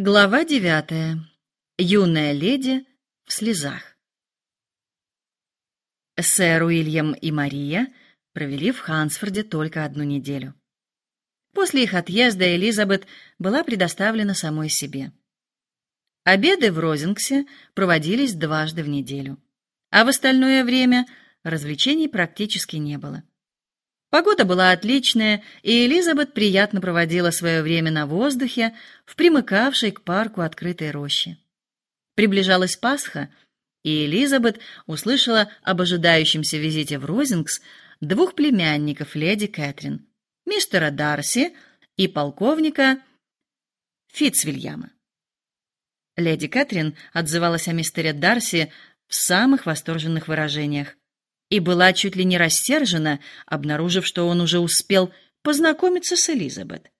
Глава девятая. Юная леди в слезах. Сэр Уильям и Мария провели в Хансфорде только одну неделю. После их отъезда Элизабет была предоставлена самой себе. Обеды в Розингсе проводились дважды в неделю, а в остальное время развлечений практически не было. Погода была отличная, и Элизабет приятно проводила свое время на воздухе в примыкавшей к парку открытой роще. Приближалась Пасха, и Элизабет услышала об ожидающемся визите в Розингс двух племянников леди Кэтрин, мистера Дарси и полковника Фитцвильяма. Леди Кэтрин отзывалась о мистере Дарси в самых восторженных выражениях и была чуть ли не рассержена, обнаружив, что он уже успел познакомиться с Элизабет.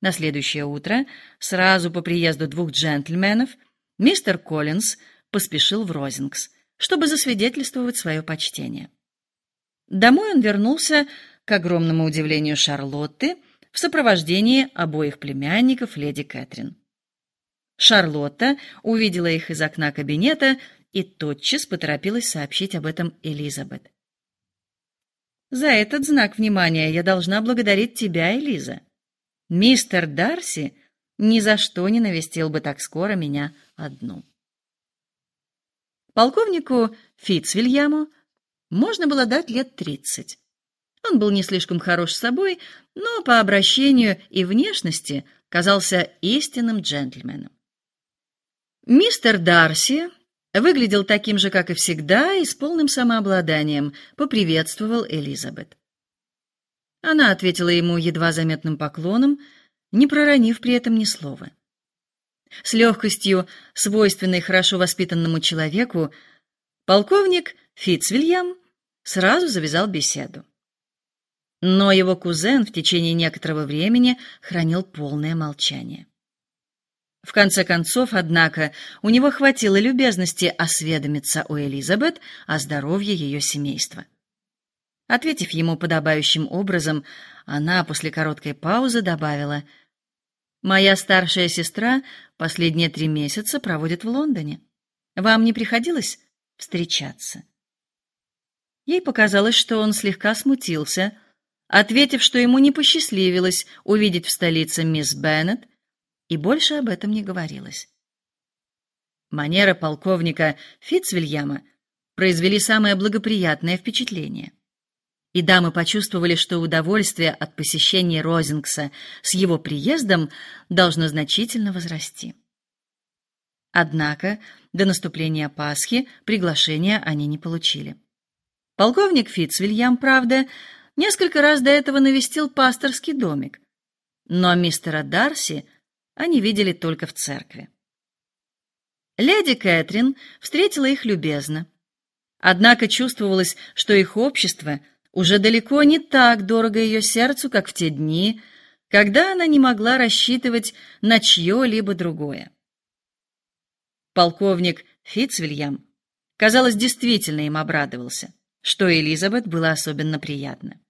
На следующее утро, сразу по приезду двух джентльменов, мистер Коллинз поспешил в Розингс, чтобы засвидетельствовать свое почтение. Домой он вернулся, к огромному удивлению Шарлотты, в сопровождении обоих племянников леди Кэтрин. Шарлотта увидела их из окна кабинета и тотчас поторопилась сообщить об этом Элизабет. «За этот знак внимания я должна благодарить тебя, Элиза. Мистер Дарси ни за что не навестил бы так скоро меня одну». Полковнику Фитцвильяму можно было дать лет тридцать. Он был не слишком хорош собой, но по обращению и внешности казался истинным джентльменом. Мистер Дарси выглядел таким же, как и всегда, и с полным самообладанием поприветствовал Элизабет. Она ответила ему едва заметным поклоном, не проронив при этом ни слова. С легкостью, свойственной хорошо воспитанному человеку, полковник Фитцвильям сразу завязал беседу. Но его кузен в течение некоторого времени хранил полное молчание. В конце концов, однако, у него хватило любезности осведомиться у Элизабет о здоровье ее семейства. Ответив ему подобающим образом, она после короткой паузы добавила: "Моя старшая сестра последние три месяца проводит в Лондоне. Вам не приходилось встречаться?" Ей показалось, что он слегка смутился, ответив, что ему не посчастливилось увидеть в столице мисс Беннет и больше об этом не говорилось. Манера полковника Фитцвильяма произвели самое благоприятное впечатление. И дамы почувствовали, что удовольствие от посещения Розингса с его приездом должно значительно возрасти. Однако до наступления Пасхи приглашения они не получили. Полковник Фитцвильям, правда, несколько раз до этого навестил пасторский домик, но мистера Дарси они видели только в церкви. Леди Кэтрин встретила их любезно. Однако чувствовалось, что их общество уже далеко не так дорого ее сердцу, как в те дни, когда она не могла рассчитывать на чье-либо другое. Полковник Фитцвильям, казалось, действительно им обрадовался, что Элизабет было особенно приятно.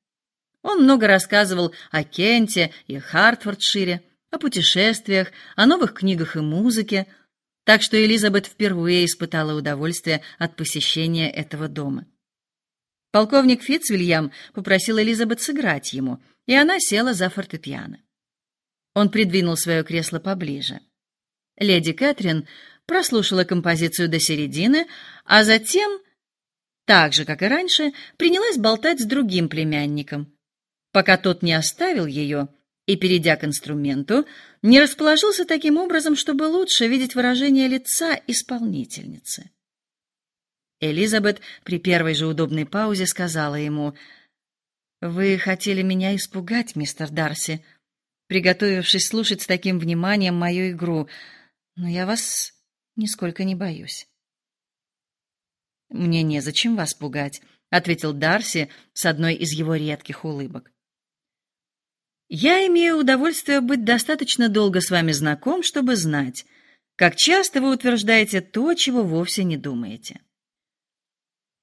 Он много рассказывал о Кенте и Хартфордшире, о путешествиях, о новых книгах и музыке, так что Элизабет впервые испытала удовольствие от посещения этого дома. Полковник Фитцвильям попросил Элизабет сыграть ему, и она села за фортепиано. Он придвинул свое кресло поближе. Леди Кэтрин прослушала композицию до середины, а затем, так же, как и раньше, принялась болтать с другим племянником, пока тот не оставил ее и, перейдя к инструменту, не расположился таким образом, чтобы лучше видеть выражение лица исполнительницы. Элизабет при первой же удобной паузе сказала ему, «Вы хотели меня испугать, мистер Дарси, приготовившись слушать с таким вниманием мою игру, но я вас нисколько не боюсь». «Мне незачем вас пугать», — ответил Дарси с одной из его редких улыбок. Я имею удовольствие быть достаточно долго с вами знаком, чтобы знать, как часто вы утверждаете то, чего вовсе не думаете.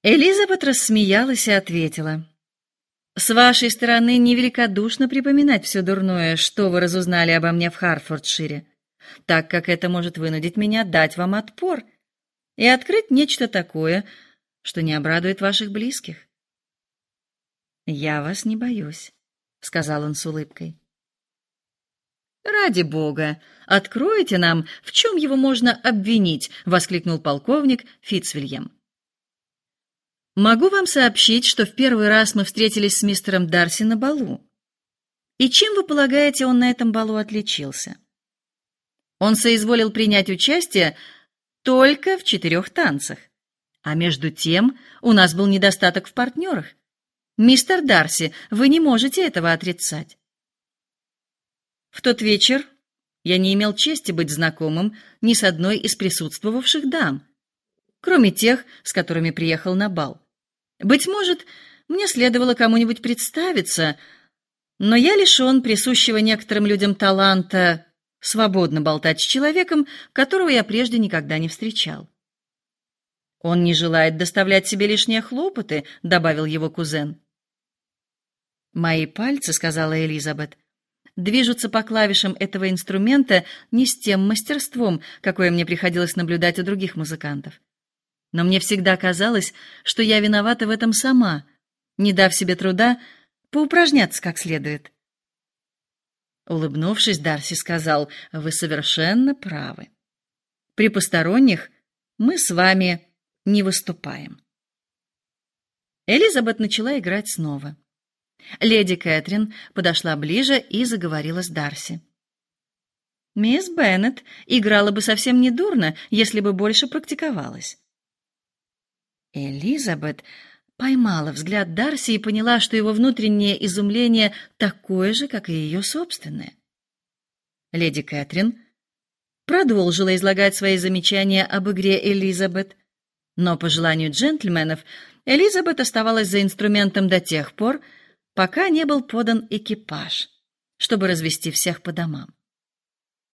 Элизабет рассмеялась и ответила: С вашей стороны невеликодушно припоминать все дурное, что вы разузнали обо мне в Харфордшире. так как это может вынудить меня дать вам отпор и открыть нечто такое, что не обрадует ваших близких. Я вас не боюсь, сказал он с улыбкой. Ради бога, откройте нам, в чем его можно обвинить, воскликнул полковник Фитцвильям. Могу вам сообщить, что в первый раз мы встретились с мистером Дарси на балу. И чем вы полагаете, он на этом балу отличился? Он соизволил принять участие только в четырех танцах. А между тем у нас был недостаток в партнерах. Мистер Дарси, вы не можете этого отрицать. В тот вечер я не имел чести быть знакомым ни с одной из присутствовавших дам, кроме тех, с которыми приехал на бал. Быть может, мне следовало кому-нибудь представиться, но я лишен присущего некоторым людям таланта свободно болтать с человеком, которого я прежде никогда не встречал. Он не желает доставлять себе лишние хлопоты, добавил его кузен. Мои пальцы, сказала Элизабет, движутся по клавишам этого инструмента не с тем мастерством, какое мне приходилось наблюдать у других музыкантов. Но мне всегда казалось, что я виновата в этом сама, не дав себе труда поупражняться как следует. Улыбнувшись, Дарси сказал: "Вы совершенно правы. При посторонних мы с вами не выступаем". Элизабет начала играть снова. Леди Кэтрин подошла ближе и заговорила с Дарси. Мисс Беннет играла бы совсем недурно, если бы больше практиковалась. Элизабет поймала взгляд Дарси и поняла, что его внутреннее изумление такое же, как и ее собственное. Леди Кэтрин продолжила излагать свои замечания об игре Элизабет, но по желанию джентльменов Элизабет оставалась за инструментом до тех пор, пока не был подан экипаж, чтобы развести всех по домам.